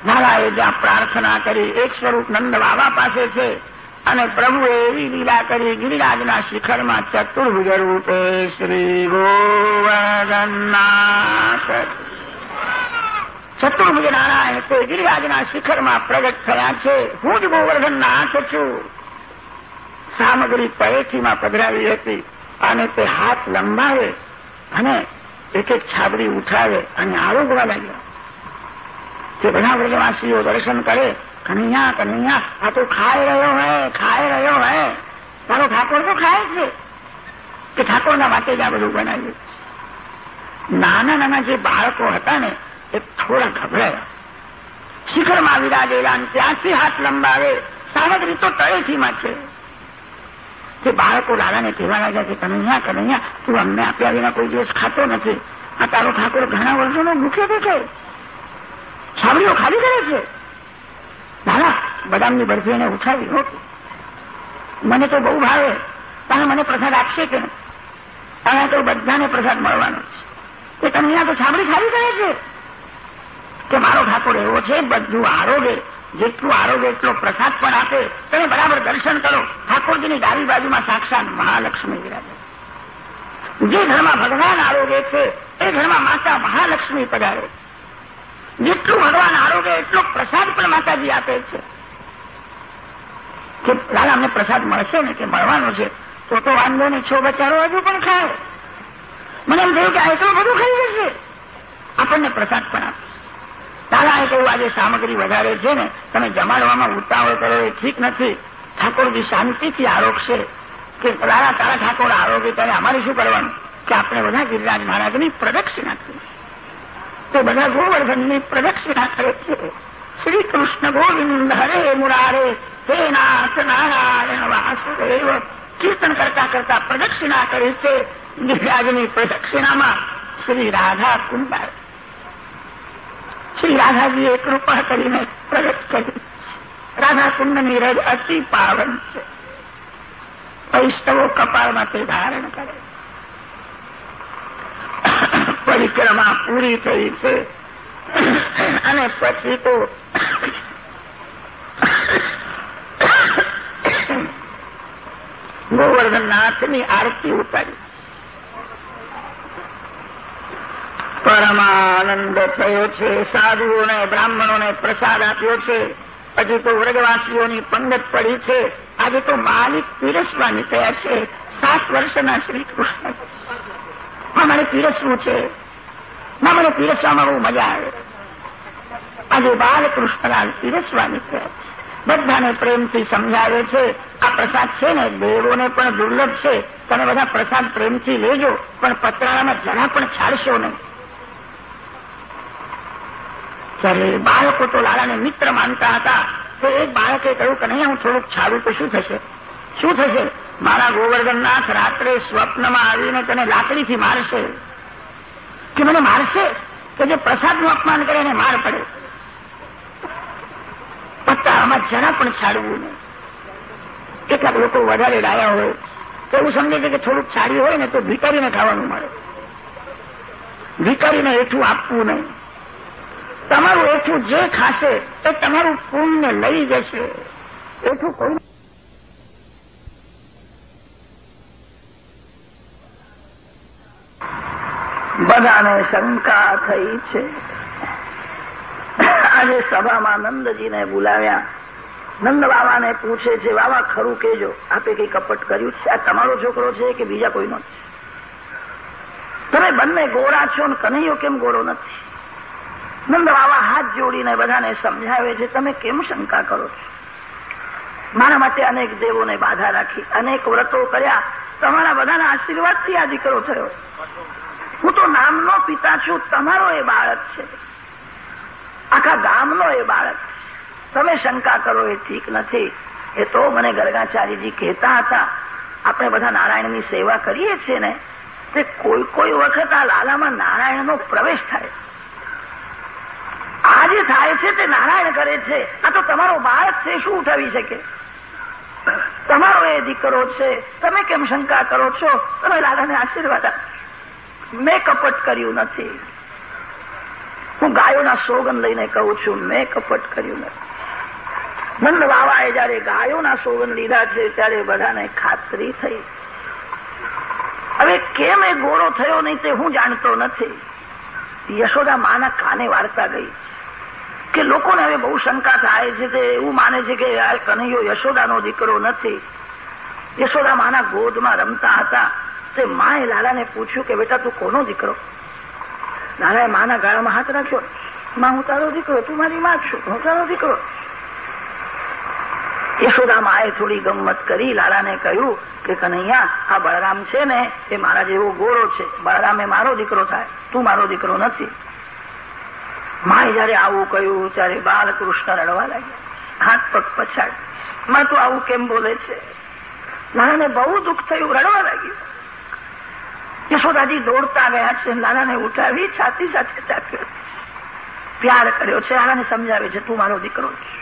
મારાએ જ્યાં પ્રાર્થના કરી, એક સ્વરૂપ નંદ બાબા પાસે છે અને પ્રભુએ એવી લીલા કરી, ગિરિરાજના શિખરમાં ચતુર્ભુજ રૂપે શ્રી ગોવર્ધનનાથ. ચતુર્ભુજ નારાયણ તે ગિરિરાજના શિખરમાં પ્રગટ થયા છે. હું જ ગોવર્ધનનાથ છું. સામગ્રી પરેથીમાં પધરાવી હતી અને તે હાથ લંબાવે અને એક એક છાબડી ઉઠાવે અને આરોગવા લાગ્યો તે બધા વ્રજવાસીઓ દર્શન કરે, કનૈયા કનૈયા, આ તો ખાઈ રહ્યો હે, ખાઈ રહ્યો હે. તારો ઠાકોર તો ખાય છે. કે ઠાકોરના માટે જ આ બધું બનાવ્યું. નાના નાના જે બાળકો હતા ને એ થોડા ગભરાયા શિખરમાં વિરાજેલા ત્યાંથી હાથ લંબાવે સામગ્રી તો તળેથીમાં છે. તે બાળકો લાલાને કહેવા લાગ્યા કે કનૈયા કનૈયા તું અમને આપ્યા વિના કોઈ દિવસ ખાતો નથી. આ તારો ઠાકોર ઘણા વર્ષોનો મુખ્ય દેખે છાબડીઓ ખાલી કરે છે? દાદા બદામની બરફી એને ઉઠાવી મને તો બહુ ભાવે. તમે મને પ્રસાદ આપશે કે? અહીંયા તો બધાને પ્રસાદ મળવાનો છે. કે કનૈયા તો છાબડી ખાલી કરે છે? કે મારો ઠાકોર એવો છે, બધું આરોગે, જેટલું આરોગે એટલો પ્રસાદ પણ આપે. તમે બરાબર દર્શન કરો. ઠાકોરજીની ડાબી બાજુમાં સાક્ષાત મહાલક્ષ્મી વિરાજે જે ઘરમાં ભગવાન આરોગે છે, એ ઘરમાં માતા મહાલક્ષ્મી પધારે. જેટલું ભગવાન આરોગે, એટલો પ્રસાદ પણ માતાજી આપે છે. કે લાલા, અમને પ્રસાદ મળશે ને કે મળવાનો છે, તો તો વાંધો નહીં, છો બચારો હજુ પણ ખાય. મને એમ થયું કે આ એટલું બધું ખાઈ જશે. આપણને પ્રસાદ પણ આપે. દાદાએ કહ્યું આજે સામગ્રી વધારે છે ને તમે જમાડવામાં ઉતાવળ કરો એ ઠીક નથી. ઠાકોરજી શાંતિથી આરોગશે કે દાદા તારા ઠાકોર આરોગે ત્યારે અમારે શું કરવાનું? કે આપણે બધા ગિરિરાજ મહારાજની પ્રદક્ષિણા કરીએ. તો બધા ગોવર્ધનની પ્રદક્ષિણા કરે છે. શ્રી કૃષ્ણ ગોવિંદ હરે મુરારે, હે નાથ નારાયણ વાસુદેવ. કીર્તન કરતા કરતા પ્રદક્ષિણા કરે છે. ગિરિરાજની પ્રદક્ષિણામાં શ્રી રાધા કુંડ શ્રી રાધાજીએ કૃપા કરીને પ્રગટ કરી. રાધા રજ અતિ પાવન છે. વૈષ્ણવો કપાળમાં તે ધારણ કરે. પરિક્રમા પૂરી થઈ છે. અને પછી તો ગોવર્ધનનાથની આરતી ઉતારી. પરમાનંદ થયો છે. સાધુઓને, બ્રાહ્મણોને પ્રસાદ આપ્યો છે. હજી તો વ્રજવાસીઓની પંગત પડી છે. આજે તો માલિક પીરસવા નીકળ્યા છે. સાત વર્ષના શ્રી કૃષ્ણ. પીરસવું છે. ના મને પીરસવામાં બહુ મજા આવે. આજે બાલકૃષ્ણલાલ પીરસવા નીકળ્યા છે. બધાને પ્રેમથી સમજાવે છે. આ પ્રસાદ છે ને, દેવોને પણ દુર્લભ છે. તમે બધા પ્રસાદ પ્રેમથી લેજો, પણ પતરાળામાં જરા પણ છાડશો નહીં. ત્યારે બાળકો તો લાલાને મિત્ર માનતા હતા. તો એક બાળકે કહ્યું કે નહીં હું થોડુંક છાડું તો શું થશે? શું થશે? મારા ગોવર્ધનનાથ રાત્રે સ્વપ્નમાં આવીને તને લાકડીથી મારશે. કે મને મારશે? કે જે પ્રસાદનું અપમાન કરે એને માર પડે? પત્તામાં જરા પણ છાડવું નહીં. કેટલાક લોકો વધારે ડાયા હોય. તો એવું સમજે છે કે થોડુંક છાડ્યું હોય ને તો ભીકારીને ખાવાનું મળે. ભીકારીને હેઠું આપવું નહીં. તમારું એઠું જે ખાશે એ તમારું પુણ્ય લઈ જશે. એઠું કોઈ બધાને શંકા થઈ છે. આજે સભામાં નંદજીને બોલાવ્યા. નંદ બાબાને પૂછે છે બાબા ખરું કેજો આપે કઈ કપટ કર્યું છે? આ તમારો છોકરો છે કે બીજા કોઈનો છે? તમે બંને ગોરા છો ને કનૈયો કેમ ગોરો નથી? નંદ બાબા હાથ જોડીને બધાને સમજાવે છે, તમે કેમ શંકા કરો છો? મારા માટે અનેક દેવોને બાધા રાખી, અનેક વ્રતો કર્યા. તમારા બધાના આશીર્વાદથી આ દીકરો થયો. હું તો નામનો પિતા છું, તમારો એ બાળક છે. આખા ગામનો એ બાળક છે. તમે શંકા કરો, એ ઠીક નથી. એ તો મને ગરગાચાર્યજી કહેતા હતા, આપણે બધા નારાયણની સેવા કરીએ છીએ ને? તે કોઈ કોઈ વખત આ લાલામાં નારાયણનો પ્રવેશ થાય. આ જે થાય છે તે નારાયણ કરે છે. આ તો તમારો બાળક છે, શું ઉઠાવી શકે? તમારો એ દીકરો છે. તમે કેમ શંકા કરો છો? તમે લાલાને આશીર્વાદ મેં કપટ કર્યું નથી. હું ગાયોના સોગન લઈને કહું છું, મેં કપટ કર્યું નથી. નંદ બાબાએ જયારે ગાયોના સોગન લીધા છે, ત્યારે બધાને ખાતરી થઈ. હવે કેમ એ ગોળો થયો નહીં તે હું જાણતો નથી. યશોદા માના કાને વાર્તા ગઈ. કે લોકોને હવે બહુ શંકા થાય છે તે એવું માને છે કે આ કનૈયો યશોદાનો દીકરો નથી. યશોદા માના ગોદમાં રમતા હતા. તે માએ લાલાને પૂછ્યું કે, બેટા, તું કોનો દીકરો? લાલાએ માના ગાળામાં હાથ રાખ્યો. માં, હું તારો દીકરો, તું મારી માં છું, હું તારો દીકરો. યશોદા માએ થોડી ગમત કરી. લાલાને કહ્યું કે, કનૈયા, આ બળરામ છે ને, એ મારા જેવો ગોરો છે. બળરામ મારો દીકરો થાય. તું મારો દીકરો નથી. માએ જયારે આવું કહ્યું, ત્યારે બાલકૃષ્ણ રડવા લાગ્યા. હાથ પગ પછાડ. માં, તું આવું કેમ બોલે છે? નાનાને બહુ દુઃખ થયું, રડવા લાગ્યું. યશોદાજી દોડતા ગયા છે, નાનાને ઉઠાવી છાતી સાથે ચાપ્યો. પ્યાર કર્યો છે નાનાને સમજાવે છે, તું મારો દીકરો છે.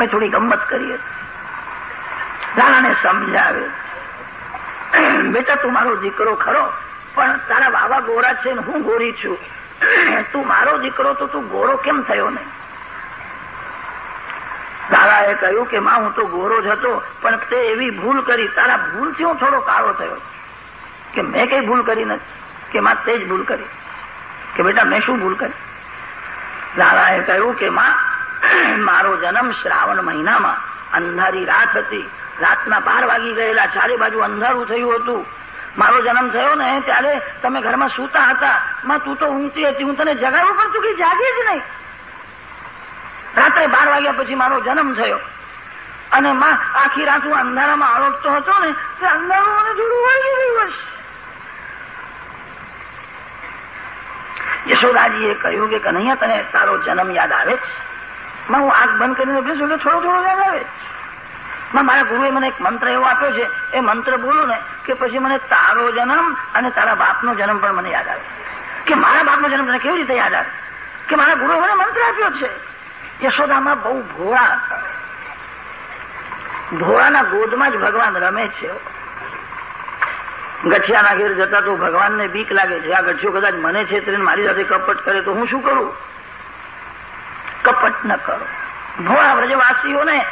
મેં થોડી ગમત કરી લાલાને સમજાવે. બેટા, તું મારો દીકરો ખરો, પણ તારા બાવા ગોરા છે ને હું ગોરી છું. તું મારો દીકરો તો તું ગોરો કેમ થયો નહીં દાદાએ કહ્યું કે, માં, હું તો ગોરો જ હતો, પણ તે એવી ભૂલ કરી, તારા ભૂલથી હું થોડો કાળો થયો કે, મેં કઈ ભૂલ કરી નથી? કે, માં, તે જ ભૂલ કરી. કે, બેટા, મેં શું ભૂલ કરી? દાદાએ કહ્યું કે, માં, મારો જન્મ શ્રાવણ મહિનામાં અંધારી રાત હતી. રાતના બાર વાગી ગયેલા, ચારે બાજુ અંધારું થયું હતું. મારો જન્મ થયો ને ત્યારે તમે ઘરમાં સૂતા હતા. માં, તું તો ઊંઘતી હતી. હું તને જગાડું પણ તું જાગી જ નહીં. રાત્રે બાર વાગ્યા પછી મારો જન્મ થયો. અને માં, આખી રાત હું અંધારામાં આરોપતો હતો ને, તે અંધારું મને થોડું વળગી ગયું હશે યશોદાજીએ કહ્યું કે કનૈયા, તને તારો જન્મ યાદ આવે છે માં, હું આંખ બંધ કરીને બેસું એટલે થોડો થોડો યાદ આવે માં મારા ગુરુએ મને એક મંત્ર એવો આપ્યો છે, એ મંત્ર બોલો ને કે પછી મને તારો જન્મ અને તારા બાપનો જન્મ પણ મને યાદ આવે. કે મારા બાપનો જન્મ તને કેવી રીતે યાદ આવે? કે મારા ગુરુએ મને મંત્ર આપ્યો છે. યશોદામાં બહુ ભોળા ભોળાના ગોદમાં જ ભગવાન રમે છે. ગઠિયાના ઘેર જતા તો ભગવાનને બીક લાગે છે. આ ગઠિયો કદાચ મને છેતરીને મારી સાથે કપટ કરે તો હું શું કરું? કપટ ન કરો. ભોળા વ્રજવાસીઓને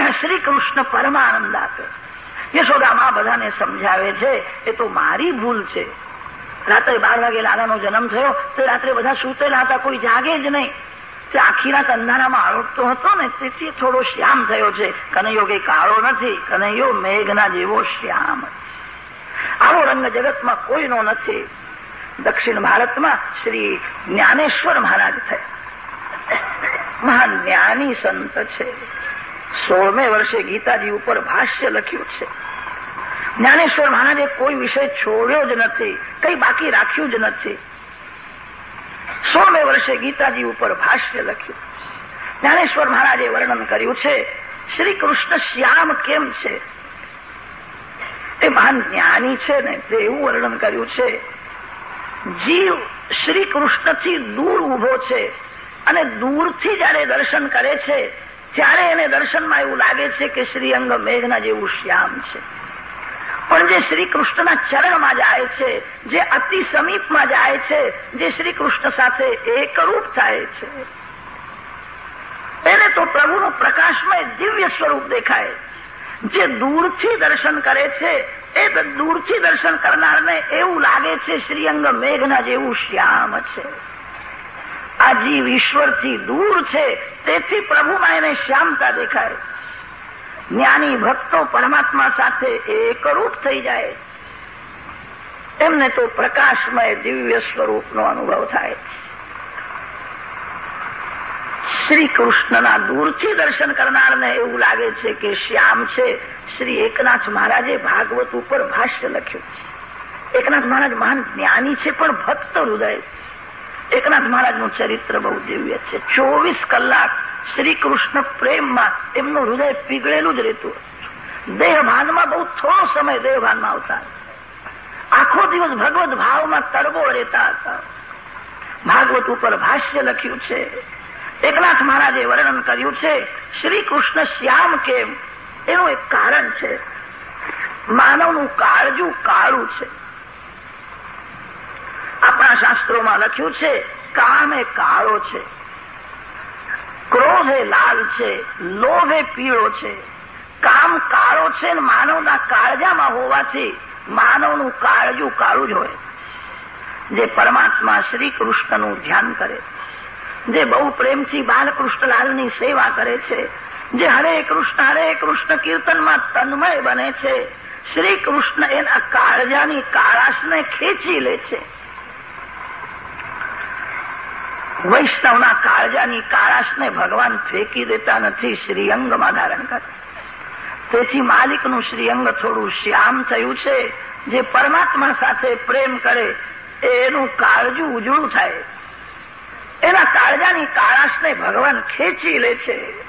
શ્રી કૃષ્ણ પરમાનંદ આપે. યશોદામાં બધાને સમજાવે છે, એ તો મારી ભૂલ છે. રાત્રે બાર વાગે લાલાનો જન્મ થયો, તો રાત્રે બધા સૂતેલા હતા, કોઈ જાગે જ નહીં. તે આખી રાત અંધારામાં હતો ને, તેથી થોડો શ્યામ થયો છે. કનૈયો કઈ કાળો નથી, કનૈયો મેઘના જેવો શ્યામ આવો રંગ જગતમાં કોઈનો નથી. દક્ષિણ ભારતમાં શ્રી જ્ઞાનેશ્વર મહારાજ થયા. મહાન જ્ઞાની સંત છે. સોળમે વર્ષે ગીતાજી ઉપર ભાષ્ય લખ્યું છે. જ્ઞાનેશ્વર મહારાજે કોઈ વિષય છોડ્યો જ નથી, કઈ બાકી રાખ્યું જ નથી. સોળમે વર્ષે ગીતાજી ઉપર ભાષ્ય લખ્યું. જ્ઞાનેશ્વર મહારાજે વર્ણન કર્યું છે, શ્રી કૃષ્ણ શ્યામ કેમ છે? એ મહાન જ્ઞાની છે ને, તે એવું વર્ણન કર્યું છે, જીવ શ્રી કૃષ્ણથી દૂર ઊભો છે અને દૂરથી જયારે દર્શન કરે છે ત્યારે એને દર્શનમાં એવું લાગે છે કે શ્રીઅંગ મેઘના જેવું શ્યામ છે. પણ જે શ્રી કૃષ્ણના ચરણમાં જાય છે, જે અતિ સમીપમાં જાય છે, જે શ્રી કૃષ્ણ સાથે એકરૂપ થાય છે. એને તો પ્રભુનું પ્રકાશમય દિવ્ય સ્વરૂપ દેખાય. જે દૂરથી દર્શન કરે છે, એ દૂરથી દર્શન કરનારને એવું લાગે છે શ્રીઅંગ મેઘના જેવું શ્યામ છે. આ જીવ ઈશ્વરથી દૂર છે, તેથી પ્રભુમાં એને શ્યામતા દેખાય. જ્ઞાની ભક્તો પરમાત્મા સાથે એકરૂપ થઈ જાય. એમને તો પ્રકાશમય દિવ્ય સ્વરૂપનો અનુભવ થાય. શ્રી કૃષ્ણના દૂરથી દર્શન કરનારને એવું લાગે છે કે શ્યામ છે. શ્રી એકનાથ મહારાજે ભાગવત ઉપર ભાષ્ય લખ્યું છે. એકનાથ મહારાજ મહાન જ્ઞાની છે, પણ ભક્ત હૃદય એકનાથ મહારાજનું ચરિત્ર બહુ દિવ્ય છે. ચોવીસ કલાક શ્રી કૃષ્ણ પ્રેમમાં એમનું હૃદય પીગળેલું જ રહેતું દેહભાનમાં બહુ થોડો સમય દેહભાનમાં આવતા આખો દિવસ ભગવત ભાવમાં તરબોળ રહેતા હતા. ભાગવત ઉપર ભાષ્ય લખ્યું છે, એકનાથ મહારાજે વર્ણન કર્યું છે શ્રી કૃષ્ણ શ્યામ કેમ? એનું એક કારણ છે, માનવનું કાળજું કાળું છે. આપણા શાસ્ત્રોમાં લખ્યું છે, કામ એ કાળો છે. ક્રોધ એ લાલ છે, લોભ એ પીળો છે. કામ કાળો છે ને માનવના કાળજામાં હોવાથી માનવનું કાળજું કાળું જ હોય. જે પરમાત્મા શ્રી કૃષ્ણનું ધ્યાન કરે, જે બહુ પ્રેમથી બાલકૃષ્ણલાલની સેવા કરે છે, જે હરે કૃષ્ણ હરે કૃષ્ણ કીર્તનમાં તન્મય બને છે શ્રી કૃષ્ણ એના કાળજાની કાળાશને ખેંચી લે છે. વૈષ્ણવના કાળજાની કાળાશને ભગવાન ફેંકી દેતા નથી, શ્રીઅંગમાં ધારણ કરે. તેથી માલિકનું શ્રીઅંગ થોડું શ્યામ થયું છે, જે પરમાત્મા સાથે પ્રેમ કરે, એનું કાળજું ઉજળું થાય. એના કાળજાની કાળાશને ભગવાન ખેંચી લે છે.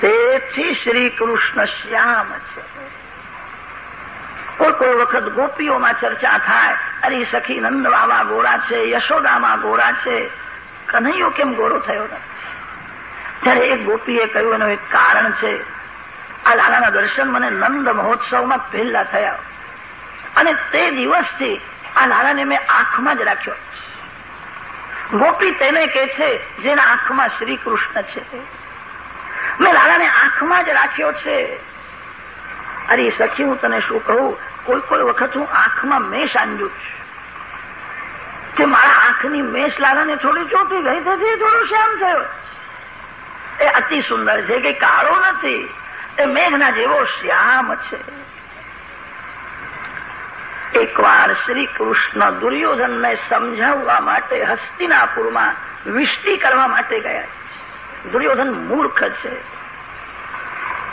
તેથી શ્રી કૃષ્ણ શ્યામ છે. કોઈ કોઈ વખત ગોપીઓમાં ચર્ચા થાય, અરે સખી નંદવામાં ગોરા છે, યશોદામાં ગોરા છે. કનૈયો કેમ ગોરો થયો નથી? ત્યારે એક ગોપીએ કહ્યું, એનું એક કારણ છે. આ લાલાના દર્શન મને નંદ મહોત્સવમાં પહેલા થયા. અને તે દિવસથી આ લાલાને મેં આંખમાં જ રાખ્યો. ગોપી તેને કે છે, જેના આંખમાં શ્રી કૃષ્ણ છે. મેં લાલાને આંખમાં જ રાખ્યો છે. અરે સખી, હું તને શું કહું? કોઈ કોઈ વખત હું આંખમાં મેષ આંજુ છું. કે મારા આંખની મેષ લાલાને થોડી ચોટી ગઈ, તેથી થોડો શ્યામ થયો. એ અતિ સુંદર છે કે કાળો નથી, એ મેઘના જેવો શ્યામ છે. એકવાર શ્રી કૃષ્ણ દુર્યોધનને સમજાવવા માટે હસ્તિનાપુરમાં વિષ્ટિ કરવા માટે ગયા દુર્યોધન મૂર્ખ છે.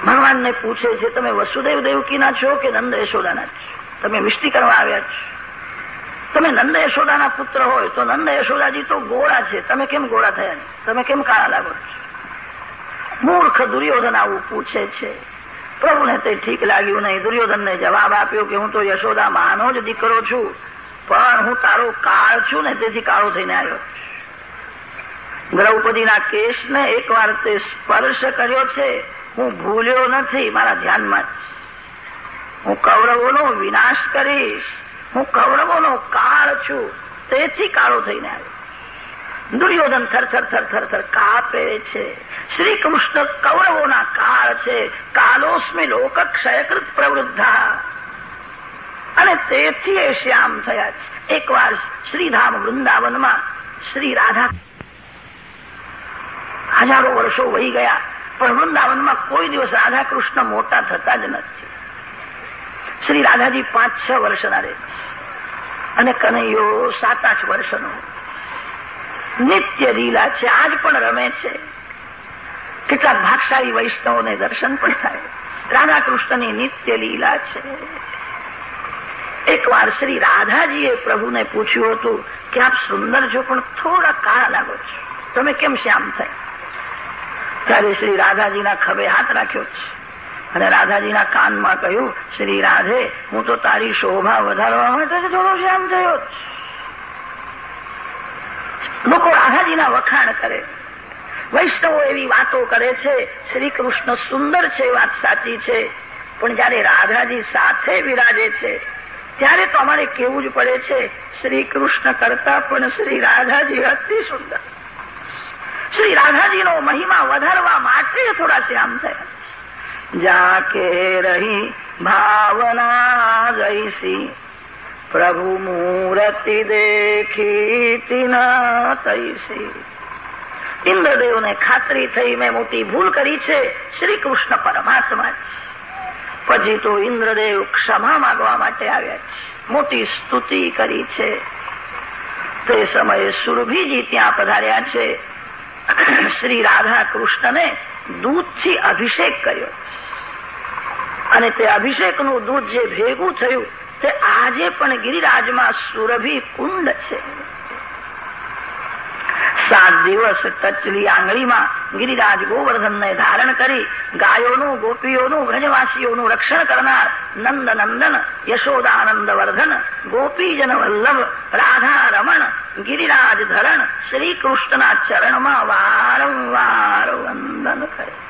ભગવાનને પૂછે છે, તમે વસુદેવ દેવકીના છો કે નંદ યશોદાના છો? તમે વિષ્ટિ કરવા આવ્યા છો? તમે નંદ યશોદાના પુત્ર હોય તો નંદ યશોદાજી તો ગોળા છે. તમે કેમ ગોળા થયા તમે કેમ કાળા લાગો મૂર્ખ દુર્યોધન આવું પૂછે છે. પ્રભુને તે ઠીક લાગ્યું નહીં. દુર્યોધનને જવાબ આપ્યો કે, હું તો યશોદા માનો જ દીકરો છું, પણ હું તારો કાળ છું ને તેથી કાળો થઈને આવ્યો દ્રૌપદીના કેશને એકવાર તે સ્પર્શ કર્યો છે. હું ભૂલ્યો નથી, મારા ધ્યાનમાં હું કૌરવોનો વિનાશ કરીશ. હું કૌરવોનો કાળ છું. તેથી કાળો થઈને આવ્યો. દુર્યોધન થરથર થરથર થર કાપે છે. શ્રી કૃષ્ણ કૌરવોના કાળ છે. કાલોસ્મી લોક ક્ષયકૃત પ્રવૃદ્ધા. અને તેથી એ શ્યામ થયા છે. એકવાર શ્રીધામ વૃંદાવનમાં શ્રી રાધા હજારો વર્ષો વહી ગયા. પણ વૃંદાવનમાં કોઈ દિવસ રાધાકૃષ્ણ મોટા થતા જ નથી. શ્રી રાધાજી પાંચ, છ વર્ષના રહે અને કનૈયો સાત, આઠ વર્ષનો. નિત્ય લીલા છે, આજ પણ રમે છે. કેટલાક ભાગશાળી વૈષ્ણવોને દર્શન પણ થાય. રાધા કૃષ્ણની નિત્ય લીલા છે. એકવાર શ્રી રાધાજીએ પ્રભુને પૂછ્યું હતું કે આપ સુંદર છો, પણ થોડા કાળા લાગો છો. તમે કેમ શ્યામ થાય? ત્યારે શ્રી રાધાજીના ખભે હાથ રાખ્યો છે અને રાધાજીના કાનમાં કહ્યું, શ્રી રાધે, હું તો તારી શોભા વધારવા માટે થોડો શ્યામ થયો લોકો રાધાજીના વખાણ કરે. વૈષ્ણવો એવી વાતો કરે છે, શ્રી કૃષ્ણ સુંદર છે, વાત સાચી છે. પણ જયારે રાધાજી સાથે વિરાજે છે, ત્યારે તો અમારે કેવું જ પડે છે, શ્રી કૃષ્ણ કરતા પણ શ્રી રાધાજી અતિ સુંદર. શ્રી રાધાજીનો મહિમા વધારવા માટે થોડા શ્યામ થયા. જાકે રહી ભાવના જૈસી પ્રભુ મૂર્તિ દેખી તિન તૈસી. ઇન્દ્રદેવને ખાતરી થઈ મેં મોટી ભૂલ કરી છે, શ્રી કૃષ્ણ પરમાત્મા પછી તો ઇન્દ્રદેવ ક્ષમા માંગવા માટે આવ્યા છે. મોટી સ્તુતિ કરી છે. તે સમયે સુરભીજી ત્યાં પધાર્યા છે. શ્રી રાધા કૃષ્ણને દૂધથી અભિષેક કર્યો. અને તે અભિષેકનું દૂધ જે ભેગું થયું, તે આજે પણ ગિરિરાજમાં સુરભી કુંડ છે. સાત દિવસ ટચલી આંગળીમાં ગિરિરાજ ગોવર્ધનને ધારણ કરી ગાયોનું, ગોપીઓનું, વ્રજવાસીઓનું રક્ષણ કરનાર નંદ નંદન, યશોદાનંદ વર્ધન, ગોપીજન વલ્લભ, રાધા રમણ, ગિરિરાજ ધરણ શ્રી કૃષ્ણના ચરણમાં વારંવાર વંદન કરે.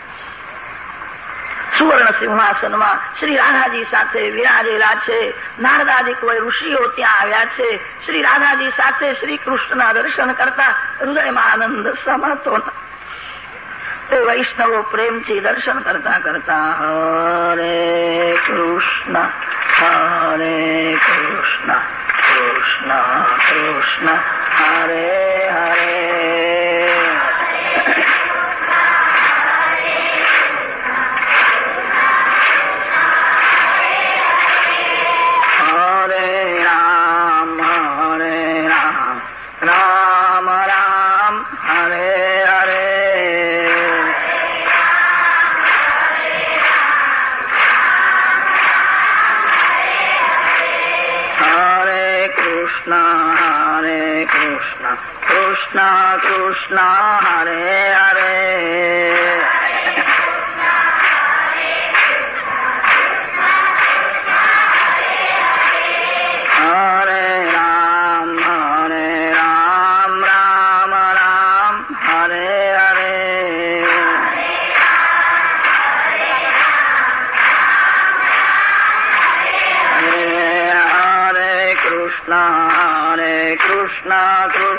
સુવર્ણ સિંહાસનમાં શ્રી રાધાજી સાથે વિરાજેલા છે. નારદાજી કોઈ ઋષિઓ ત્યાં આવ્યા છે. શ્રી રાધાજી સાથે શ્રી કૃષ્ણના દર્શન કરતા હૃદયમાં આનંદ સમાતો તે વૈષ્ણવો પ્રેમથી દર્શન કરતા કરતા, હરે કૃષ્ણ હરે કૃષ્ણ કૃષ્ણ કૃષ્ણ, હરે હરે કૃષ્ણ કૃષ્ણ હરે હરે હરે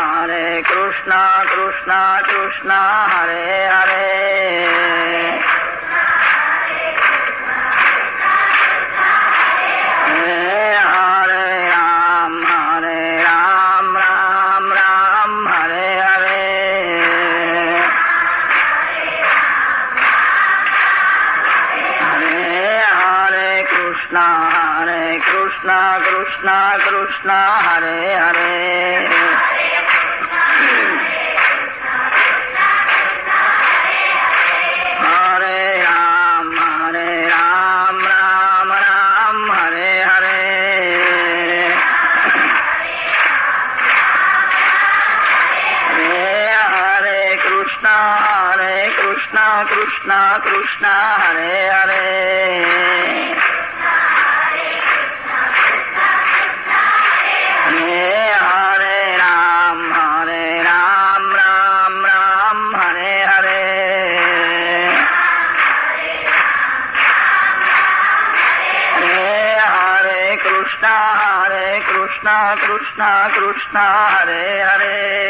Hare Krishna, Krishna, Krishna, Hare Hare. Krishna, Krishna, Krishna, Hare Hare. Krishna Krishna Krishna હરે હરે હરે હરે રામ હરે રામ રામ રામ હરે હરે હરે હરે કૃષ્ણ હરે કૃષ્ણ કૃષ્ણ કૃષ્ણ હરે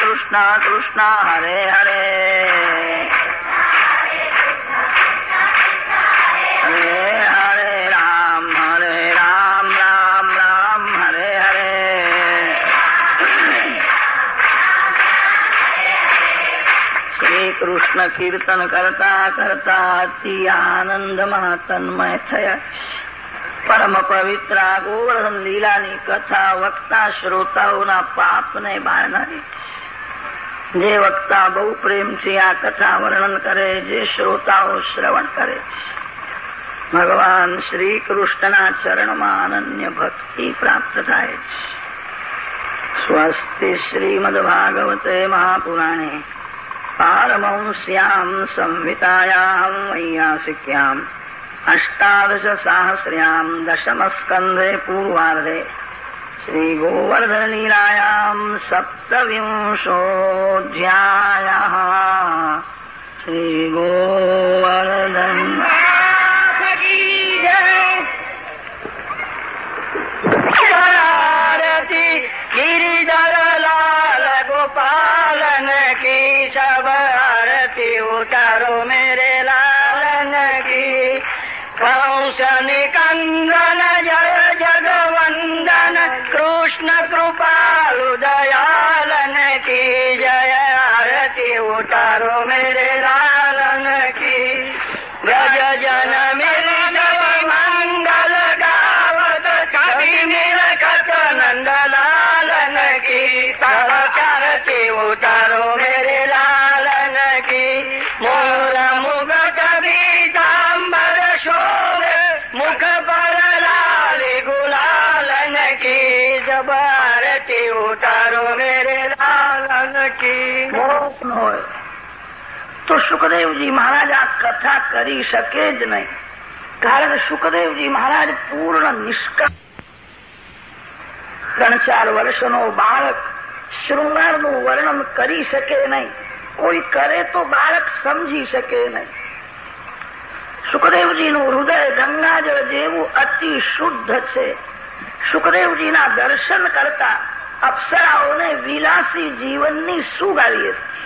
કૃષ્ણ કૃષ્ણ, હરે હરે. હરે હરે રામ હરે રામ રામ રામ, હરે હરે. શ્રી કૃષ્ણ કીર્તન કરતા કરતા અતિ આનંદમાં તન્મય થયા. પરમ પવિત્ર ગોવર્ધન લીલાની કથા વક્તા શ્રોતાઓના પાપને બાળનારી જે વક્તા બહુ પ્રેમથી આ કથા વર્ણન કરે, જે શ્રોતાઓ શ્રવણ કરે ભગવાન શ્રી કૃષ્ણના ચરણમાં અનન્ય ભક્તિ પ્રાપ્ત થાય છે. સ્વસ્તિ શ્રીમદભાગવતે મહાપુરાણે પારમંસ્યામ સંહિતાયામ વૈયાસિક્યામ અષ્ટાદશ સાહસ્ર્યામ દશમસ્કંધે પૂર્વાર્ધે શ્રી ગોવર્ધન લીલાયામ સુખદેવજી મહારાજ આ કથા કરી શકે જ નહીં. કારણ સુખદેવજી મહારાજ પૂર્ણ નિષ્કામ. ત્રણ ચાર વર્ષનો બાળક શૃંગારનું વર્ણન કરી શકે નહીં. કોઈ કરે તો બાળક સમજી શકે નહીં. સુખદેવજીનું હૃદય ગંગાજળ જેવું અતિ શુદ્ધ છે. સુખદેવજીના દર્શન કરતા અપ્સરાઓને વિલાસી જીવનની સુગાવી હતી.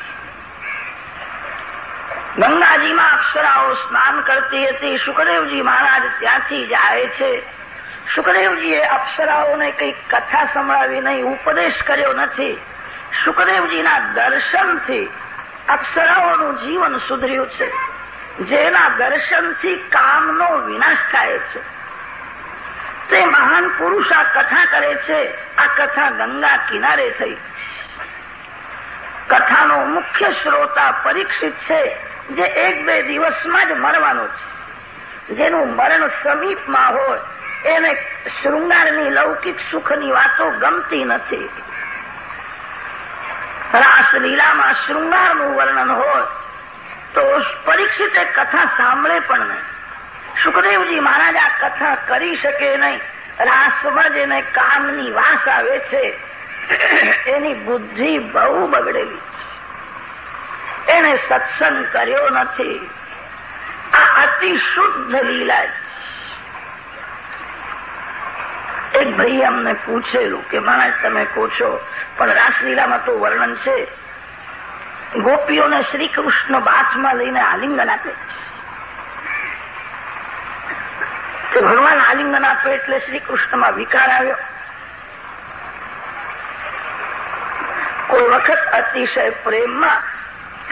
ગંગાજીમાં અપ્સરાઓ સ્નાન કરતી હતી. સુખદેવજી મહારાજ ત્યાંથી જાય છે. સુખદેવજીએ અપ્સરાઓને કઈ કથા સંભળાવી નહીં, ઉપદેશ કર્યો નથી. સુખદેવજીના દર્શનથી અપ્સરાઓનું જીવન સુધર્યું છે. જેના દર્શનથી કામનો વિનાશ થાય છે. તે મહાન પુરુષ આ કથા કરે છે. આ કથા ગંગા કિનારે થઈ. કથાનો મુખ્ય શ્રોતા પરીક્ષિત છે. જે એક બે દિવસમાં જ મરવાનો છે. જેનું મરણ સમીપમાં હોય, એને શૃંગારની લૌકિક સુખની વાતો ગમતી નથી. રાસલીલામાં શૃંગારનું વર્ણન હોય, તો પરીક્ષિત કથા સાંભળે પણ નહીં. સુખદેવજી મહારાજ આ કથા કરી શકે નહીં. રાસમાં જેને કામની વાસ આવે છે. એની બુદ્ધિ બહુ બગડેલી એને સત્સંગ કર્યો નથી. આ અતિ શુદ્ધ લીલા એક ભાઈ અમને પૂછેલું કે, મહારાજ, તમે કહો છો પણ રાસલીલામાં તો વર્ણન છે. ગોપીઓને શ્રી બાથમાં લઈને આલિંગન આપે કે ભગવાન આલિંગન આપે એટલે શ્રી કૃષ્ણમાં વિકાર આવ્યો. કોઈ વખત અતિશય પ્રેમમાં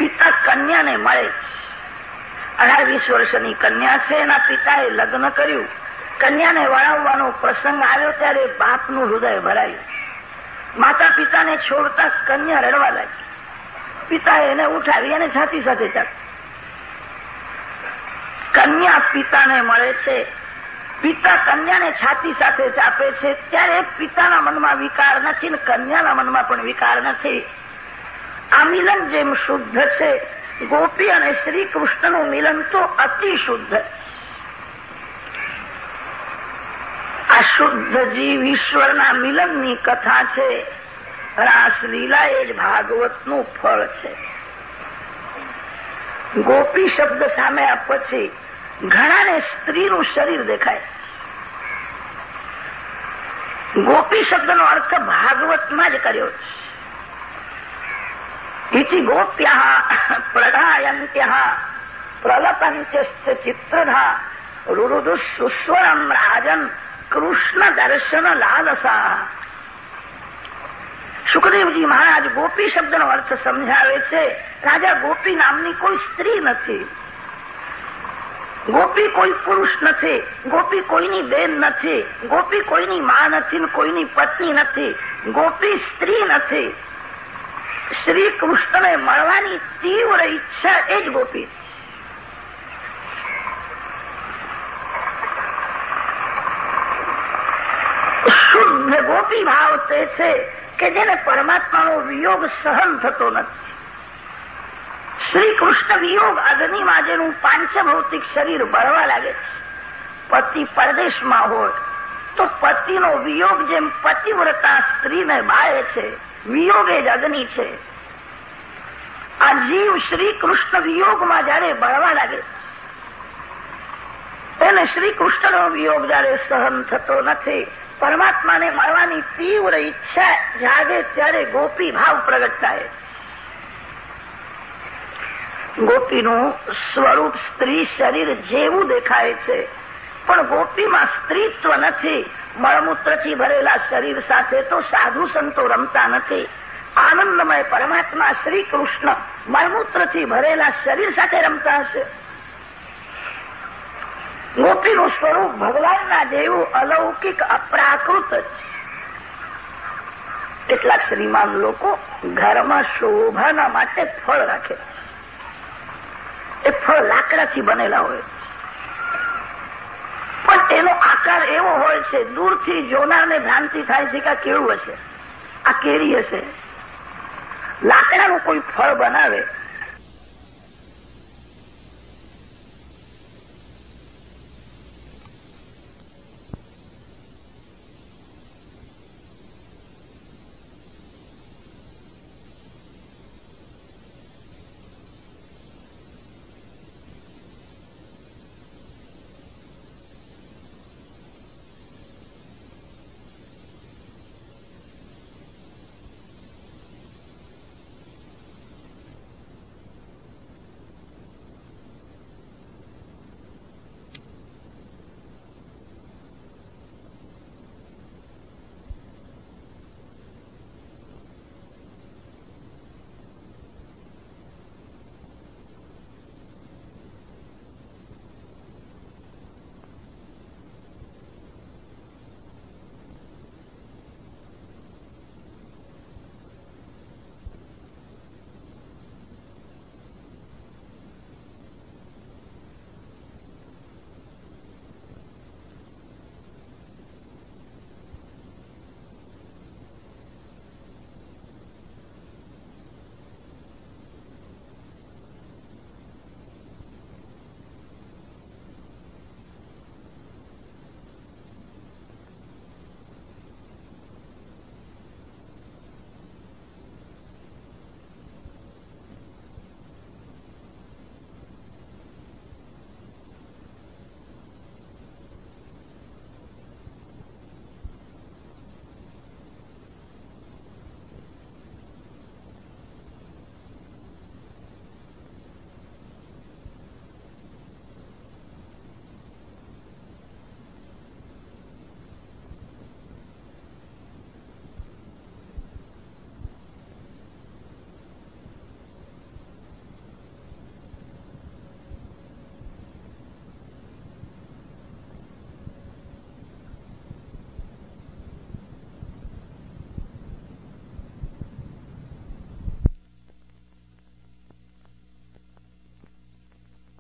પિતા કન્યાને મળે. અઢાર વીસ વર્ષની કન્યા છે, એના પિતાએ લગ્ન કર્યું. કન્યાને વળાવવાનો પ્રસંગ આવ્યો ત્યારે બાપનું હૃદય ભરાયું. માતા પિતાને છોડતા કન્યા રડવા લાગી. પિતાએ એને ઉઠાવી અને છાતી સાથે ચાપ કન્યા પિતાને મળે છે. પિતા કન્યાને છાતી સાથે ચાપે છે. ત્યારે પિતાના મનમાં વિકાર નથી ને કન્યાના મનમાં પણ વિકાર નથી. આ મિલન જેમ શુદ્ધ છે. ગોપી અને શ્રી કૃષ્ણનું મિલન તો અતિ શુદ્ધ. આ શુદ્ધ જીવ ઈશ્વરના મિલનની કથા છે. રાસલીલા એ જ ભાગવતનું ફળ છે. ગોપી શબ્દ સામે આ પછી ઘણાને સ્ત્રીનું શરીર દેખાય. ગોપી શબ્દનો અર્થ ભાગવતમાં જ કર્યો છે. ઇતિ પ્રધાયંત્ય પ્રલપંત્યશ્ચ ચિત્રધા રુરુદુ સુસ્વરમ રાજન કૃષ્ણ દર્શન લાલસા સુખદેવજી મહારાજ ગોપી શબ્દનો અર્થ સમજાવે છે, રાજા ગોપી નામની કોઈ સ્ત્રી નથી. ગોપી કોઈ પુરુષ નથી, ગોપી કોઈની બેન નથી, ગોપી કોઈની મા નથી કોઈની પત્ની નથી, ગોપી સ્ત્રી નથી. શ્રી કૃષ્ણને મળવાની તીવ્ર ઈચ્છા એ જ ગોપી. શુદ્ધ ગોપી ભાવ તે છે કે જેને પરમાત્માનો વિયોગ સહન થતો નથી. શ્રી કૃષ્ણ વિયોગ અગ્નિમાં જેનું પાંચભૌતિક શરીર બળવા લાગે છે. પતિ પરદેશમાં હોય તો પતિનો વિયોગ જેમ પતિવ્રતા સ્ત્રીને બાળે છે વિયોગ એ જ અગ્નિ છે. આ જીવ શ્રી કૃષ્ણ વિયોગમાં જયારે બળવા લાગે, એને શ્રી કૃષ્ણનો વિયોગ જયારે સહન થતો નથી, પરમાત્માને મળવાની તીવ્ર ઈચ્છા જાગે ત્યારે ગોપી ભાવ પ્રગટ થાય. ગોપીનું સ્વરૂપ સ્ત્રી શરીર જેવું દેખાય છે. પણ ગોપીમાં સ્ત્રીત્વ નથી. મળમૂત્રથી ભરેલા શરીર સાથે તો સાધુ સંતો રમતા નથી. આનંદમય પરમાત્મા શ્રી કૃષ્ણ મળમૂત્રથી ભરેલા શરીર સાથે રમતા હશે. ગોપીનું સ્વરૂપ ભગવાનના જેવું અલૌકિક અપ્રાકૃત કેટલાક શ્રીમાન લોકો ઘરમાં શોભાના માટે ફળ રાખે એ ફળ લાકડાથી બનેલા હોય પણ એનો આકાર એવો હોય છે, દૂરથી જોનારને ભ્રાંતિ થાય છે કે આ કેળું હશે, આ કેરી હશે. લાકડાનું કોઈ ફળ બનાવે